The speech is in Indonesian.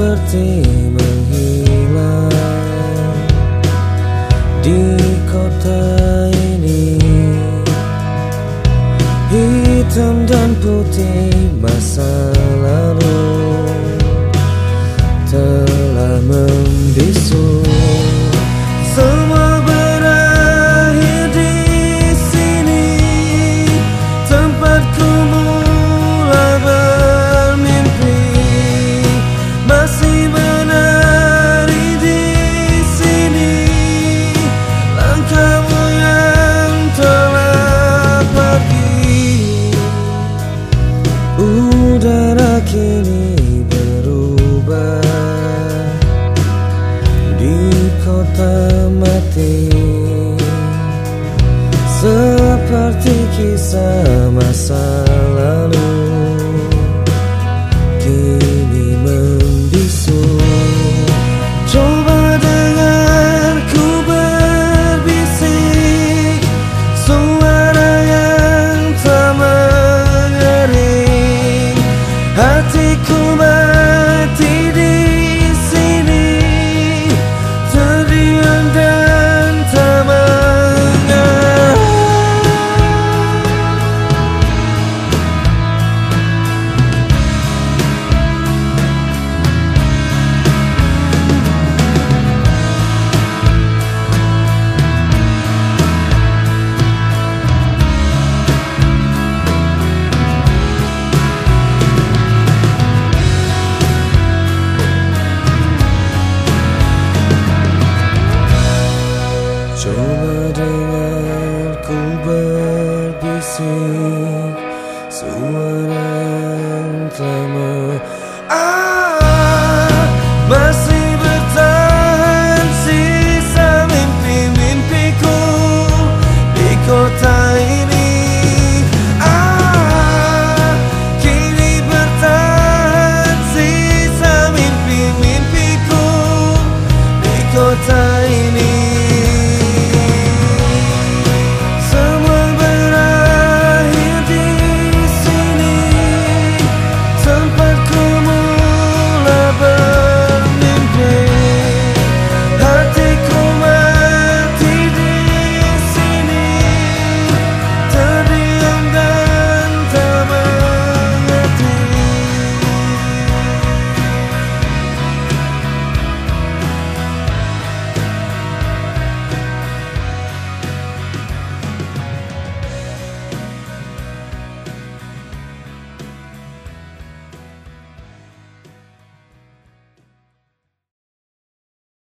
seperti menghilang di kota ini. Hitam dan putih masa kisah masa lalu. Kini membisu. Coba dengar ku berbisik. Suara yang tak mengering hatiku mati Coba dengar ku